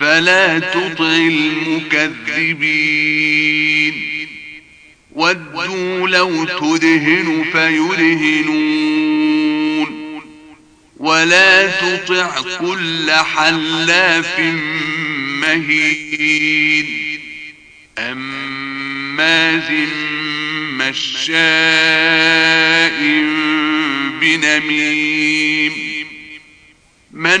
فلا تطع المكذبين. ودوا لو تدهن فيدهنون. ولا تطع كل حلاف مهين. أماز مشاء بنميم. من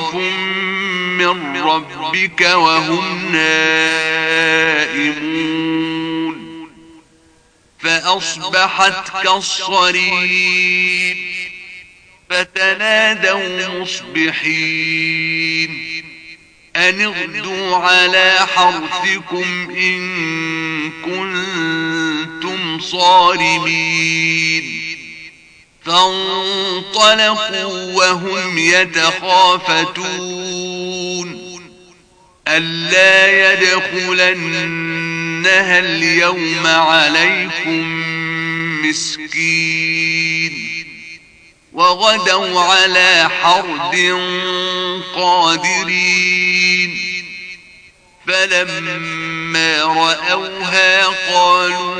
خوف من ربك وهم نائمون فأصبحت كالصريم فتنادوا مصبحين أن اغدوا على حرثكم إن كنتم صارمين فانطلقوا وهم يتخافتون. ألا يدخلنها اليوم عليكم مسكين. وغدوا على حرد قادرين. فلما رأوها قالوا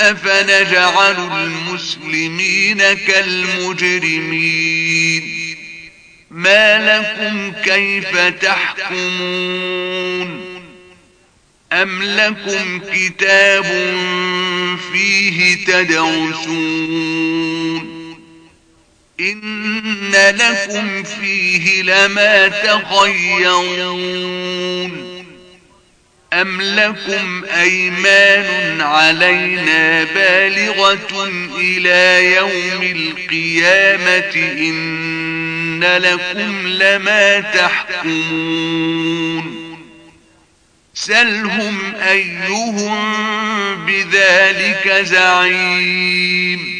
أفنجعل المسلمين كالمجرمين ما لكم كيف تحكمون أم لكم كتاب فيه تدعسون إن لكم فيه لما تخيرون أم لكم أيمان علينا بالغة إلى يوم القيامة إن لكم لما تحكمون سلهم أيهم بذلك زعيم